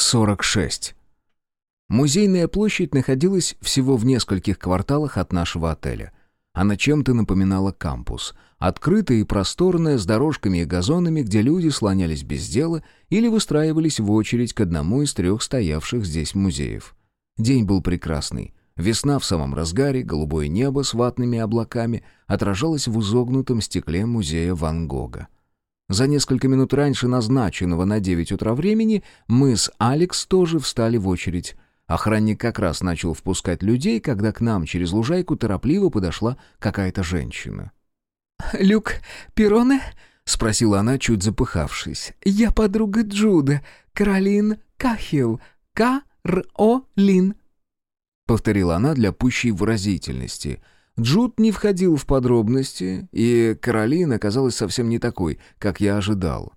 46. Музейная площадь находилась всего в нескольких кварталах от нашего отеля. Она чем-то напоминала кампус. Открытая и просторная, с дорожками и газонами, где люди слонялись без дела или выстраивались в очередь к одному из трех стоявших здесь музеев. День был прекрасный. Весна в самом разгаре, голубое небо с ватными облаками отражалось в изогнутом стекле музея Ван Гога. За несколько минут раньше назначенного на 9 утра времени мы с Алекс тоже встали в очередь. Охранник как раз начал впускать людей, когда к нам через лужайку торопливо подошла какая-то женщина. «Люк Пироне?» — спросила она, чуть запыхавшись. «Я подруга Джуда, Каролин Кахил, К-Р-О-Лин», — повторила она для пущей выразительности — Джуд не входил в подробности, и Каролина оказалась совсем не такой, как я ожидал.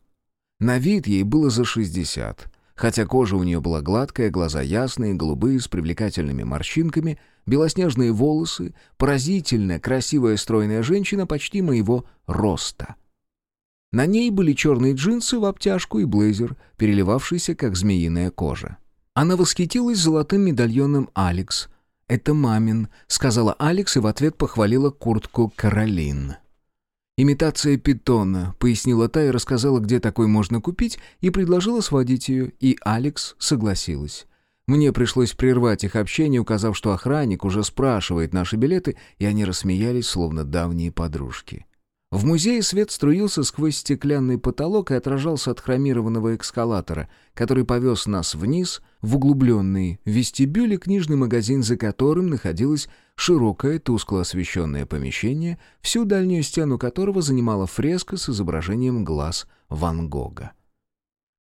На вид ей было за 60, хотя кожа у нее была гладкая, глаза ясные, голубые, с привлекательными морщинками, белоснежные волосы, поразительная, красивая, стройная женщина почти моего роста. На ней были черные джинсы в обтяжку и блейзер, переливавшийся, как змеиная кожа. Она восхитилась золотым медальоном «Алекс», «Это мамин», — сказала Алекс и в ответ похвалила куртку Каролин. «Имитация питона», — пояснила та и рассказала, где такой можно купить, и предложила сводить ее, и Алекс согласилась. Мне пришлось прервать их общение, указав, что охранник уже спрашивает наши билеты, и они рассмеялись, словно давние подружки. В музее свет струился сквозь стеклянный потолок и отражался от хромированного эскалатора, который повез нас вниз в углубленный вестибюль и книжный магазин, за которым находилось широкое, тускло освещенное помещение, всю дальнюю стену которого занимала фреска с изображением глаз Ван Гога.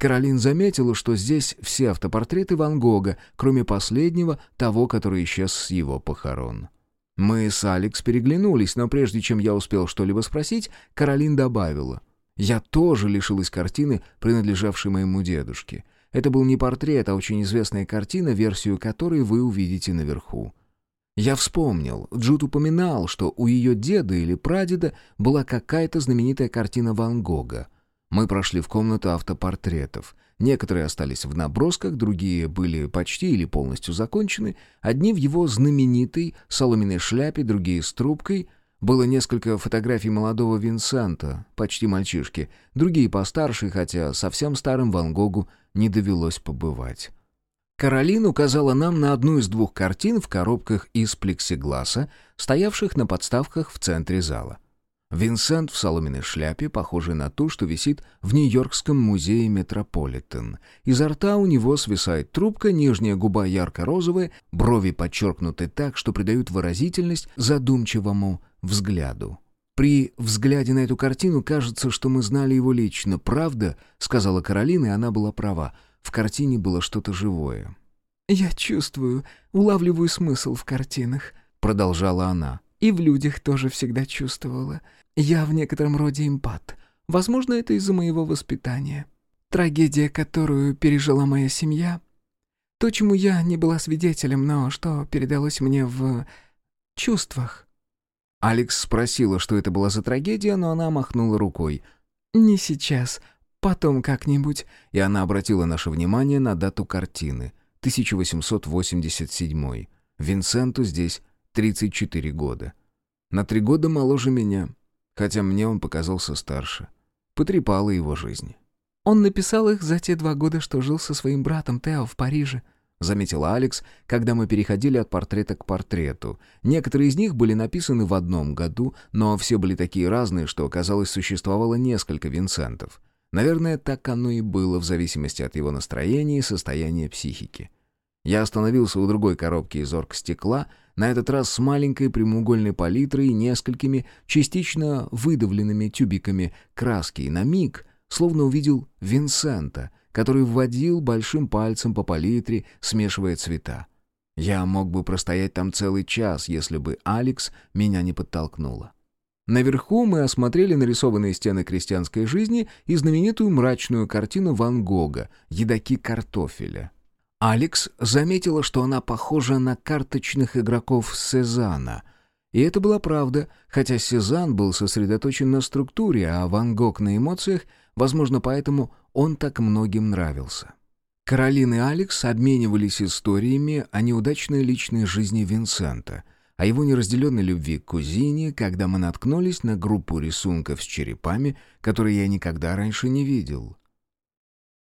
Каролин заметила, что здесь все автопортреты Ван Гога, кроме последнего, того, который исчез с его похорон. Мы с Алекс переглянулись, но прежде чем я успел что-либо спросить, Каролин добавила. «Я тоже лишилась картины, принадлежавшей моему дедушке. Это был не портрет, а очень известная картина, версию которой вы увидите наверху». Я вспомнил, Джуд упоминал, что у ее деда или прадеда была какая-то знаменитая картина Ван Гога. Мы прошли в комнату автопортретов. Некоторые остались в набросках, другие были почти или полностью закончены. Одни в его знаменитой соломенной шляпе, другие с трубкой. Было несколько фотографий молодого Винсента, почти мальчишки. Другие постарше, хотя совсем старым Ван Гогу не довелось побывать. Каролин указала нам на одну из двух картин в коробках из плексигласа, стоявших на подставках в центре зала. Винсент в соломенной шляпе, похожей на ту, что висит в Нью-Йоркском музее Метрополитен. Изо рта у него свисает трубка, нижняя губа ярко-розовая, брови подчеркнуты так, что придают выразительность задумчивому взгляду. «При взгляде на эту картину кажется, что мы знали его лично. Правда?» — сказала Каролина, и она была права. В картине было что-то живое. «Я чувствую, улавливаю смысл в картинах», — продолжала она. И в людях тоже всегда чувствовала. Я в некотором роде эмпат. Возможно, это из-за моего воспитания. Трагедия, которую пережила моя семья. То, чему я не была свидетелем, но что передалось мне в... чувствах. Алекс спросила, что это была за трагедия, но она махнула рукой. «Не сейчас. Потом как-нибудь». И она обратила наше внимание на дату картины. 1887. Винсенту здесь 34 года. На три года моложе меня, хотя мне он показался старше. Потрепала его жизнь. «Он написал их за те два года, что жил со своим братом Тео в Париже», — заметила Алекс, когда мы переходили от портрета к портрету. Некоторые из них были написаны в одном году, но все были такие разные, что, казалось, существовало несколько Винсентов. Наверное, так оно и было в зависимости от его настроения и состояния психики. Я остановился у другой коробки из оргстекла, на этот раз с маленькой прямоугольной палитрой и несколькими частично выдавленными тюбиками краски, и на миг словно увидел Винсента, который вводил большим пальцем по палитре, смешивая цвета. Я мог бы простоять там целый час, если бы Алекс меня не подтолкнула. Наверху мы осмотрели нарисованные стены крестьянской жизни и знаменитую мрачную картину Ван Гога «Едоки картофеля». Алекс заметила, что она похожа на карточных игроков Сезана. И это была правда, хотя Сезанн был сосредоточен на структуре, а Ван Гог на эмоциях, возможно, поэтому он так многим нравился. Каролин и Алекс обменивались историями о неудачной личной жизни Винсента, о его неразделенной любви к кузине, когда мы наткнулись на группу рисунков с черепами, которые я никогда раньше не видел.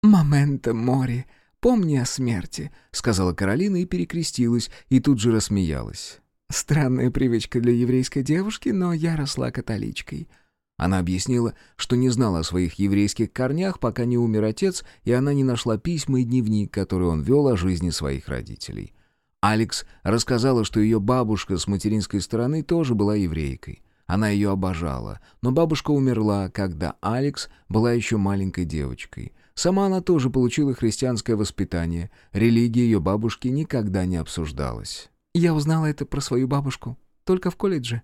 «Моменто море, помни о смерти», — сказала Каролина и перекрестилась, и тут же рассмеялась. «Странная привычка для еврейской девушки, но я росла католичкой». Она объяснила, что не знала о своих еврейских корнях, пока не умер отец, и она не нашла письма и дневник, который он вел о жизни своих родителей. Алекс рассказала, что ее бабушка с материнской стороны тоже была еврейкой. Она ее обожала, но бабушка умерла, когда Алекс была еще маленькой девочкой. Сама она тоже получила христианское воспитание, религия ее бабушки никогда не обсуждалась. «Я узнала это про свою бабушку только в колледже.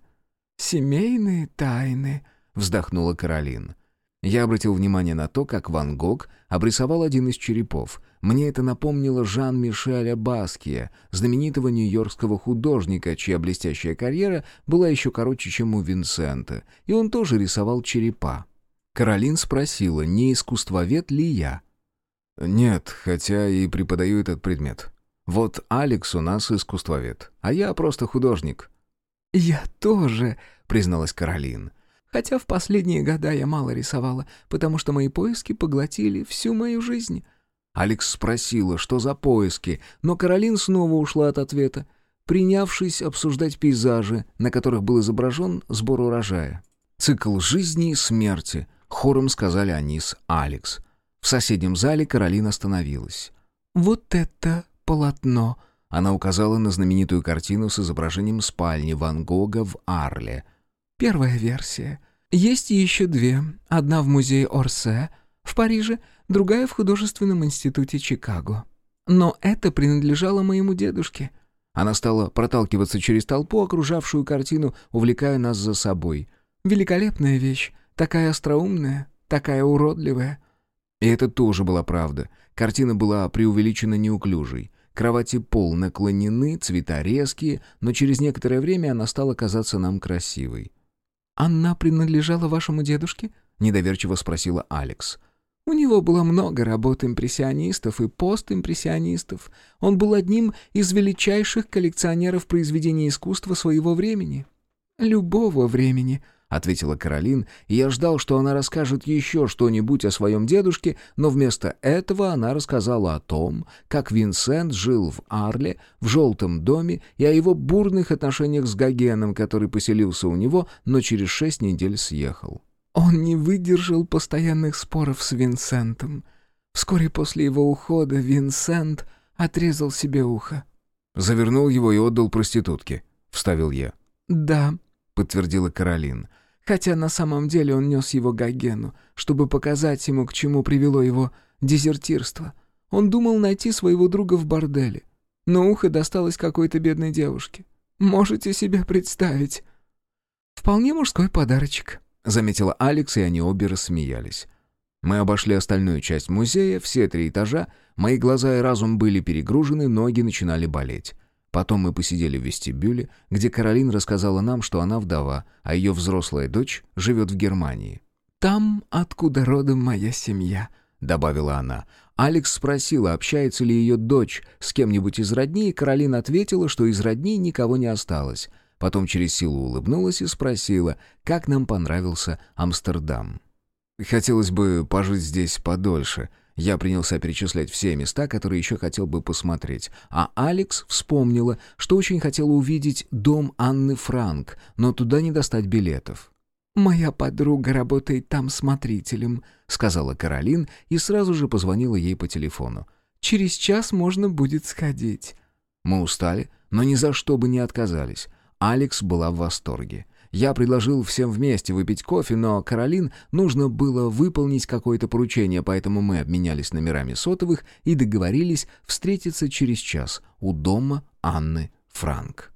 Семейные тайны», — вздохнула Каролин. Я обратил внимание на то, как Ван Гог обрисовал один из черепов. Мне это напомнило Жан-Мишеля Баския, знаменитого нью-йоркского художника, чья блестящая карьера была еще короче, чем у Винсента, и он тоже рисовал черепа. Каролин спросила, не искусствовед ли я. «Нет, хотя и преподаю этот предмет. Вот Алекс у нас искусствовед, а я просто художник». «Я тоже», — призналась Каролин. Хотя в последние года я мало рисовала, потому что мои поиски поглотили всю мою жизнь». Алекс спросила, что за поиски, но Каролин снова ушла от ответа, принявшись обсуждать пейзажи, на которых был изображен сбор урожая. «Цикл жизни и смерти», — хором сказали они с Алекс. В соседнем зале Каролина остановилась. «Вот это полотно!» Она указала на знаменитую картину с изображением спальни Ван Гога в Арле — Первая версия. Есть еще две. Одна в музее Орсе в Париже, другая в художественном институте Чикаго. Но это принадлежало моему дедушке. Она стала проталкиваться через толпу, окружавшую картину, увлекая нас за собой. Великолепная вещь, такая остроумная, такая уродливая. И это тоже была правда. Картина была преувеличена неуклюжей. Кровати пол наклонены, цвета резкие, но через некоторое время она стала казаться нам красивой. «Она принадлежала вашему дедушке?» — недоверчиво спросила Алекс. «У него было много работ импрессионистов и постимпрессионистов. Он был одним из величайших коллекционеров произведений искусства своего времени. Любого времени», ответила Каролин, и я ждал, что она расскажет еще что-нибудь о своем дедушке, но вместо этого она рассказала о том, как Винсент жил в Арле, в желтом доме, и о его бурных отношениях с Гогеном, который поселился у него, но через шесть недель съехал. Он не выдержал постоянных споров с Винсентом. Вскоре после его ухода Винсент отрезал себе ухо. «Завернул его и отдал проститутке», — вставил я. «Да», — подтвердила Каролин хотя на самом деле он нес его Гогену, чтобы показать ему, к чему привело его дезертирство. Он думал найти своего друга в борделе, но ухо досталось какой-то бедной девушке. Можете себе представить? «Вполне мужской подарочек», — заметила Алекс, и они обе рассмеялись. Мы обошли остальную часть музея, все три этажа, мои глаза и разум были перегружены, ноги начинали болеть. Потом мы посидели в вестибюле, где Каролин рассказала нам, что она вдова, а ее взрослая дочь живет в Германии. «Там, откуда родом моя семья», — добавила она. Алекс спросила, общается ли ее дочь с кем-нибудь из родни, и Каролин ответила, что из родни никого не осталось. Потом через силу улыбнулась и спросила, как нам понравился Амстердам. «Хотелось бы пожить здесь подольше», я принялся перечислять все места, которые еще хотел бы посмотреть. А Алекс вспомнила, что очень хотела увидеть дом Анны Франк, но туда не достать билетов. «Моя подруга работает там смотрителем», — сказала Каролин и сразу же позвонила ей по телефону. «Через час можно будет сходить». Мы устали, но ни за что бы не отказались. Алекс была в восторге. Я предложил всем вместе выпить кофе, но Каролин нужно было выполнить какое-то поручение, поэтому мы обменялись номерами сотовых и договорились встретиться через час у дома Анны Франк.